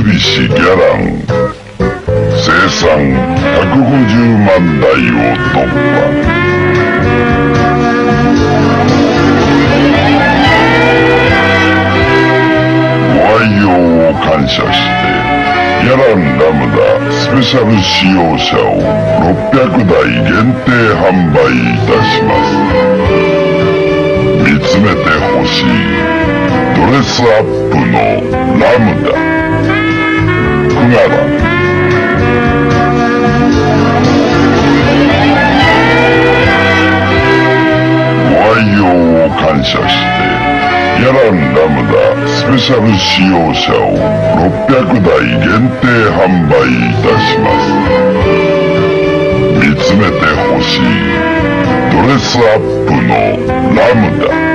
菱ギャラン。生産150万台を突破。ご愛用を感謝してギャランラムダスペシャル使用車を600台限定販売いたします。見つめてほしいドレスアップのラムダ。用を感謝してギャランラムダスペシャル使用車を600台限定販売いたします。見つめてほしいドレスアップのラムダ